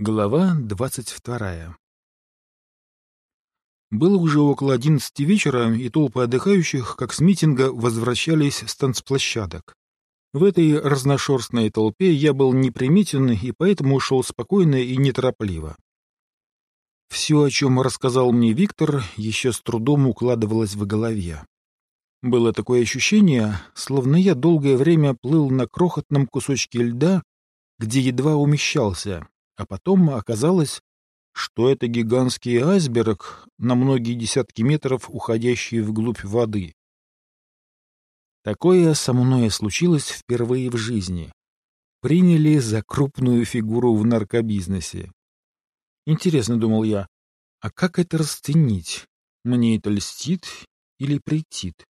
Глава двадцать вторая Было уже около одиннадцати вечера, и толпы отдыхающих, как с митинга, возвращались с танцплощадок. В этой разношерстной толпе я был неприметен и поэтому ушел спокойно и неторопливо. Все, о чем рассказал мне Виктор, еще с трудом укладывалось в голове. Было такое ощущение, словно я долгое время плыл на крохотном кусочке льда, где едва умещался, а потом оказалось, что это гигантский айсберг на многие десятки метров, уходящий вглубь воды. Такое со мной случилось впервые в жизни. Приняли за крупную фигуру в наркобизнесе. Интересно, думал я, а как это расценить? Мне это льстит или претит?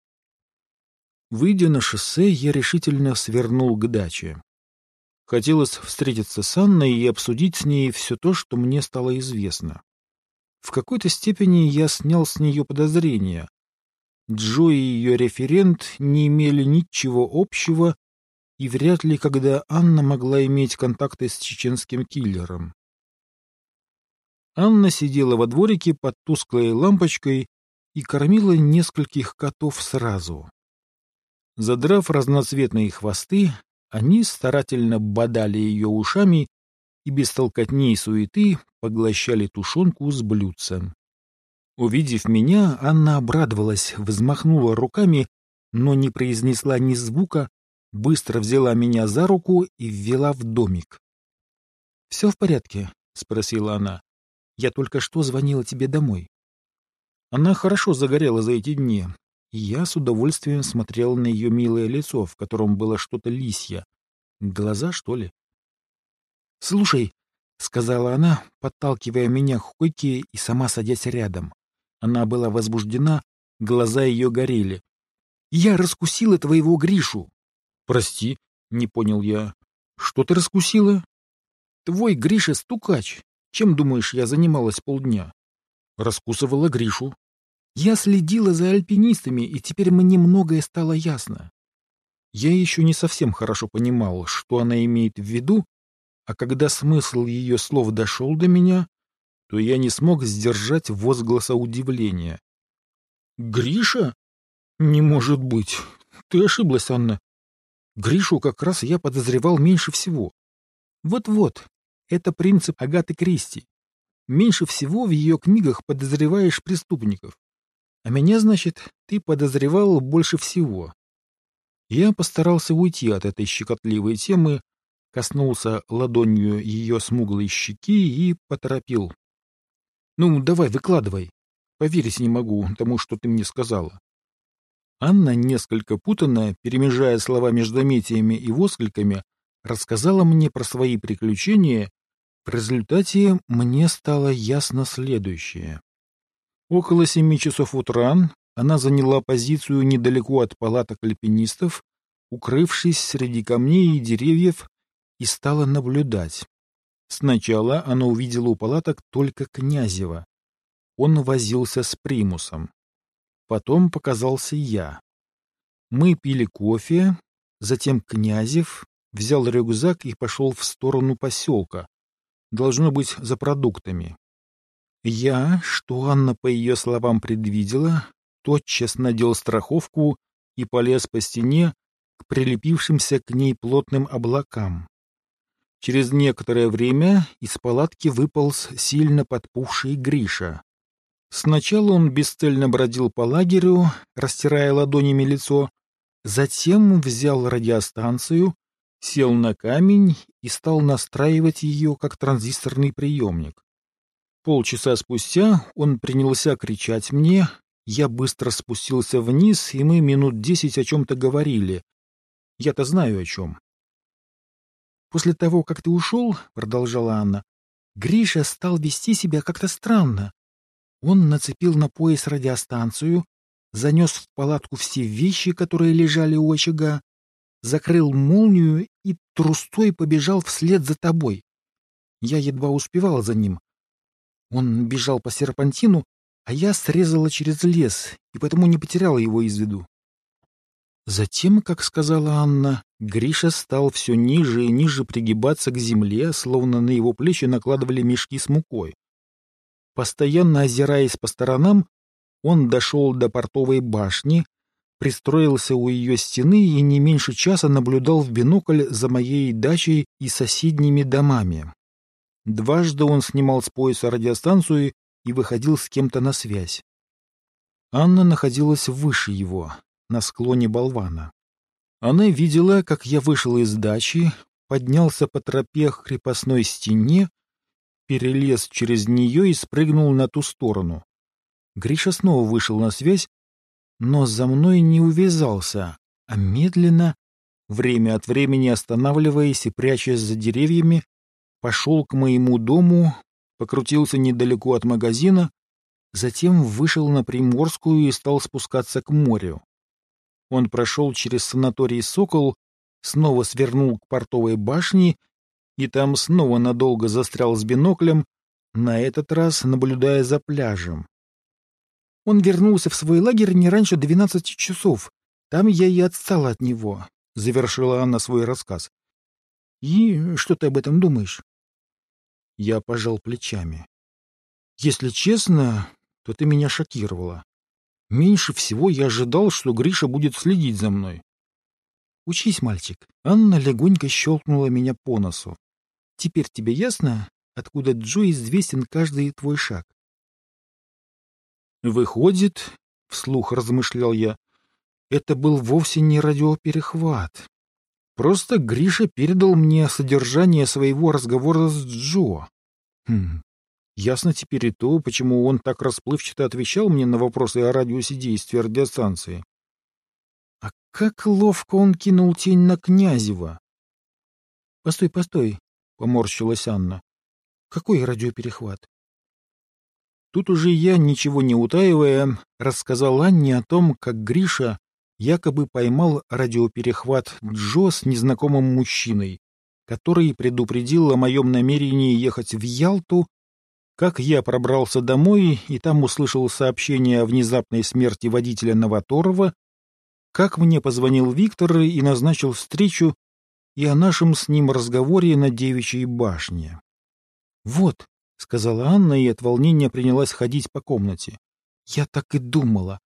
Выйдя на шоссе, я решительно свернул к даче. Хотелось встретиться с Анной и обсудить с ней все то, что мне стало известно. В какой-то степени я снял с нее подозрения. Джо и ее референт не имели ничего общего, и вряд ли когда Анна могла иметь контакты с чеченским киллером. Анна сидела во дворике под тусклой лампочкой и кормила нескольких котов сразу. Задрав разноцветные хвосты, они старательно бодали ее ушами и без толкотни суеты поглощали тушенку с блюдцем. Увидев меня, Анна обрадовалась, взмахнула руками, но не произнесла ни звука, быстро взяла меня за руку и ввела в домик. — Все в порядке? — спросила она. — Я только что звонила тебе домой. Она хорошо загорела за эти дни, я с удовольствием смотрел на ее милое лицо, в котором было что-то лисье. Глаза, что ли? — Слушай, — сказала она, подталкивая меня к койке и сама садясь рядом. Она была возбуждена, глаза ее горели. — Я раскусила твоего Гришу. — Прости, — не понял я. — Что ты раскусила? — Твой Гриша стукач. Чем, думаешь, я занималась полдня? — Раскусывала Гришу. Я следила за альпинистами, и теперь мне многое стало ясно. Я еще не совсем хорошо понимал, что она имеет в виду, а когда смысл ее слов дошел до меня, то я не смог сдержать возгласа удивления. «Гриша? Не может быть. Ты ошиблась, Анна. Гришу как раз я подозревал меньше всего. Вот-вот, это принцип Агаты Кристи. Меньше всего в ее книгах подозреваешь преступников. А меня, значит, ты подозревал больше всего. Я постарался уйти от этой щекотливой темы, коснулся ладонью ее смуглой щеки и поторопил. — Ну, давай, выкладывай. Поверить не могу тому, что ты мне сказала. Анна, несколько путанно, перемежая слова междометиями и воскликами, рассказала мне про свои приключения. В результате мне стало ясно следующее. Около семи часов утра она заняла позицию недалеко от палаток альпинистов, укрывшись среди камней и деревьев, и стала наблюдать. Сначала она увидела у палаток только Князева. Он возился с примусом. Потом показался я. Мы пили кофе, затем Князев взял рюкзак и пошел в сторону поселка. Должно быть, за продуктами. Я, что Анна по ее словам предвидела, тотчас надел страховку и полез по стене к прилепившимся к ней плотным облакам. Через некоторое время из палатки выполз сильно подпухший Гриша. Сначала он бесцельно бродил по лагерю, растирая ладонями лицо, затем взял радиостанцию, сел на камень и стал настраивать ее как транзисторный приемник. Полчаса спустя он принялся кричать мне, я быстро спустился вниз, и мы минут десять о чем-то говорили. Я-то знаю о чем. «После того, как ты ушел, — продолжала Анна, — Гриша стал вести себя как-то странно. Он нацепил на пояс радиостанцию, занес в палатку все вещи, которые лежали у очага, закрыл молнию и трустой побежал вслед за тобой. Я едва успевал за ним, он бежал по серпантину, а я срезала через лес и потому не потеряла его из виду. Затем, как сказала Анна, Гриша стал все ниже и ниже пригибаться к земле, словно на его плечи накладывали мешки с мукой. Постоянно озираясь по сторонам, он дошел до портовой башни, пристроился у ее стены и не меньше часа наблюдал в бинокль за моей дачей и соседними домами. Дважды он снимал с пояса радиостанцию и выходил с кем-то на связь. Анна находилась выше его, на склоне болвана. Она видела, как я вышел из дачи, поднялся по тропе к крепостной стене, перелез через нее и спрыгнул на ту сторону. Гриша снова вышел на связь, но за мной не увязался, а медленно, время от времени останавливаясь и прячась за деревьями, пошел к моему дому, покрутился недалеко от магазина, затем вышел на Приморскую и стал спускаться к морю. Он прошел через санаторий «Сокол», снова свернул к портовой башне и там снова надолго застрял с биноклем, на этот раз наблюдая за пляжем. Он вернулся в свой лагерь не раньше двенадцати часов. Там я и отстала от него, — завершила Анна свой рассказ. — И что ты об этом думаешь? Я пожал плечами. Если честно, то ты меня шокировала. Меньше всего я ожидал, что Гриша будет следить за мной. Учись, мальчик. Анна легонько щелкнула меня по носу. Теперь тебе ясно, откуда Джо известен каждый твой шаг? Выходит, — вслух размышлял я, — это был вовсе не радиоперехват. Просто Гриша передал мне содержание своего разговора с Джо. Хм, ясно теперь и то, почему он так расплывчато отвечал мне на вопросы о радиусе действия радиостанции. А как ловко он кинул тень на Князева! — Постой, постой, — поморщилась Анна. — Какой радиоперехват? Тут уже я, ничего не утаивая, рассказал Анне о том, как Гриша якобы поймал радиоперехват Джо с незнакомым мужчиной, который предупредил о моем намерении ехать в Ялту, как я пробрался домой и там услышал сообщение о внезапной смерти водителя Новоторова, как мне позвонил Виктор и назначил встречу и о нашем с ним разговоре на Девичьей башне. Вот, — сказала Анна и от волнения принялась ходить по комнате. «Я так и думала.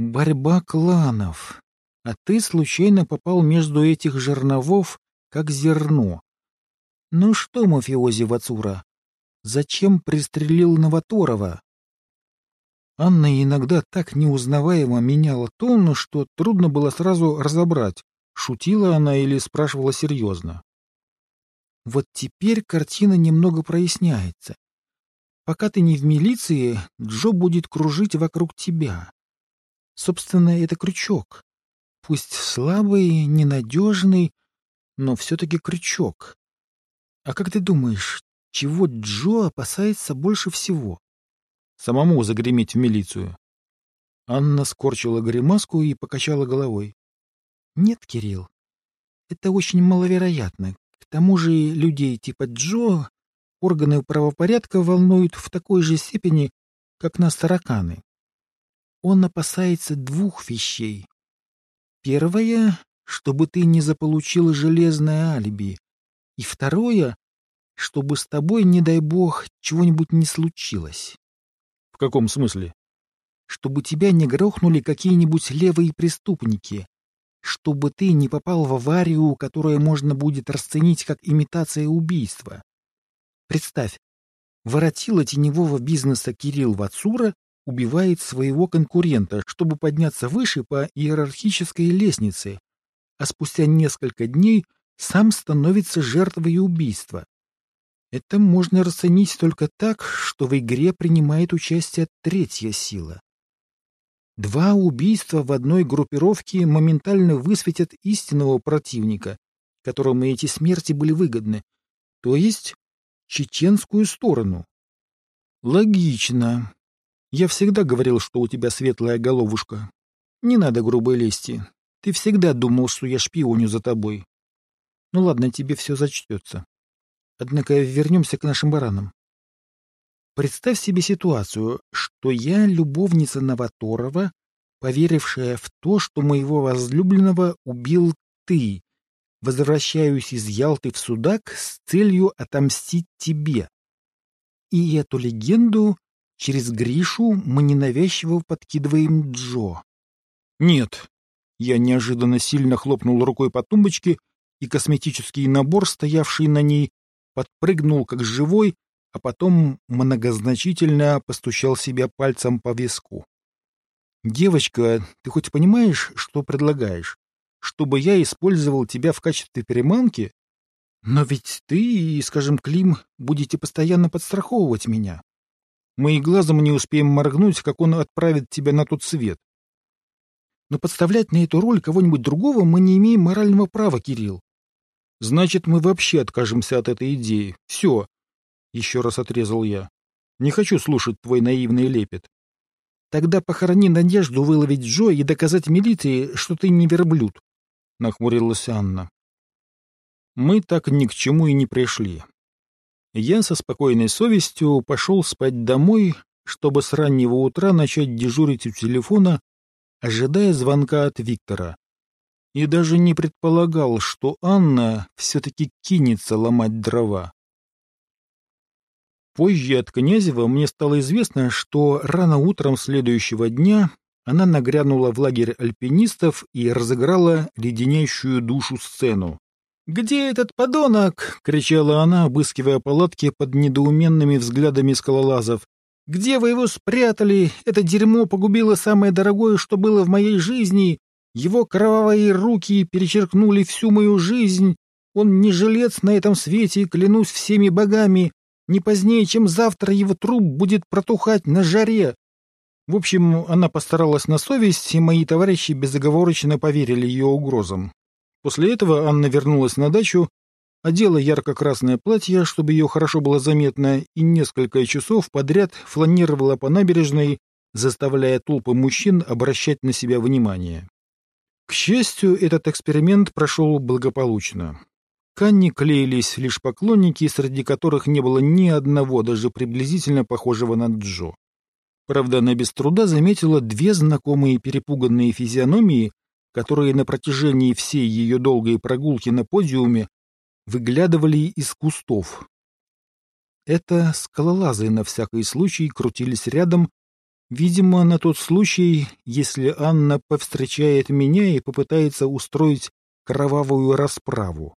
Борьба кланов. А ты случайно попал между этих жерновов, как зерно. Ну что, мафиози Вацура, зачем пристрелил Новоторова?» Анна иногда так неузнаваемо меняла тон, что трудно было сразу разобрать, шутила она или спрашивала серьезно. Вот теперь картина немного проясняется. Пока ты не в милиции, Джо будет кружить вокруг тебя. Собственно, это крючок. Пусть слабый, ненадежный, но все-таки крючок. А как ты думаешь, чего Джо опасается больше всего? Самому загреметь в милицию. Анна скорчила гримаску и покачала головой. Нет, Кирилл, это очень маловероятно. К тому же людей типа Джо органы правопорядка волнуют в такой же степени, как нас тараканы. Он опасается двух вещей. Первое — чтобы ты не заполучил железное алиби. И второе — чтобы с тобой, не дай бог, чего-нибудь не случилось. — В каком смысле? — Чтобы тебя не грохнули какие-нибудь левые преступники. Чтобы ты не попал в аварию, которую можно будет расценить как имитация убийства. Представь, воротила теневого бизнеса Кирилл Вацура убивает своего конкурента, чтобы подняться выше по иерархической лестнице, а спустя несколько дней сам становится жертвой убийства. Это можно расценить только так, что в игре принимает участие третья сила. Два убийства в одной группировке моментально высветят истинного противника, которому эти смерти были выгодны, то есть чеченскую сторону. Логично. Я всегда говорил, что у тебя светлая головушка. Не надо грубой лести. Ты всегда думал, что я шпионю за тобой. Ну ладно, тебе все зачтется. Однако вернемся к нашим баранам. Представь себе ситуацию, что я любовница Новоторова, поверившая в то, что моего возлюбленного убил ты. Возвращаюсь из Ялты в Судак с целью отомстить тебе. И эту легенду через Гришу мы ненавязчиво подкидываем Джо. Нет. Я неожиданно сильно хлопнул рукой по тумбочке, и косметический набор, стоявший на ней, подпрыгнул как живой, а потом многозначительно постучал себя пальцем по виску. «Девочка, ты хоть понимаешь, что предлагаешь? Чтобы я использовал тебя в качестве переманки? Но ведь ты и, скажем, Клим, будете постоянно подстраховывать меня. Мы и глазом не успеем моргнуть, как он отправит тебя на тот свет. Но подставлять на эту роль кого-нибудь другого мы не имеем морального права, Кирилл. Значит, мы вообще откажемся от этой идеи. Все. Еще раз отрезал я. Не хочу слушать твой наивный лепет. Тогда похорони надежду выловить Джо и доказать милиции, что ты не верблюд. Нахмурилась Анна. Мы так ни к чему и не пришли. Я со спокойной совестью пошел спать домой, чтобы с раннего утра начать дежурить у телефона, ожидая звонка от Виктора. И даже не предполагал, что Анна все-таки кинется ломать дрова. Позже от Князева мне стало известно, что рано утром следующего дня она нагрянула в лагерь альпинистов и разыграла леденящую душу сцену. «Где этот подонок?» — кричала она, обыскивая палатки под недоуменными взглядами скалолазов. «Где вы его спрятали? Это дерьмо погубило самое дорогое, что было в моей жизни. Его кровавые руки перечеркнули всю мою жизнь. Он не жилец на этом свете, клянусь всеми богами. Не позднее, чем завтра его труп будет протухать на жаре. В общем, она постаралась на совесть, и мои товарищи безоговорочно поверили ее угрозам. После этого Анна вернулась на дачу, одела ярко-красное платье, чтобы ее хорошо было заметно, и несколько часов подряд фланировала по набережной, заставляя толпы мужчин обращать на себя внимание. К счастью, этот эксперимент прошел благополучно. К Анне клеились лишь поклонники, среди которых не было ни одного даже приблизительно похожего на Джо. Правда, она без труда заметила две знакомые перепуганные физиономии, которые на протяжении всей ее долгой прогулки на подиуме выглядывали из кустов. Это скалолазы на всякий случай крутились рядом, видимо, на тот случай, если Анна повстречает меня и попытается устроить кровавую расправу.